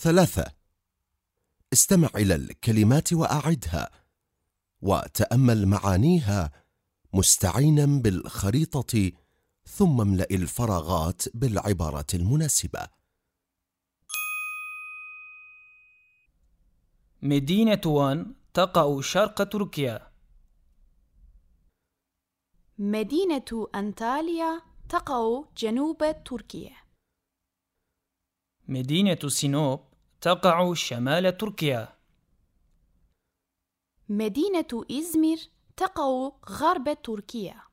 ثلاثة. استمع إلى الكلمات وأعدها وتأمل معانيها مستعينا بالخريطة ثم املأ الفراغات بالعبارة المناسبة. مدينة وان تقع شرق تركيا. مدينة أنطاليا تقع جنوب تركيا. مدينة سينوب تقع شمال تركيا. مدينة إزمير تقع غرب تركيا.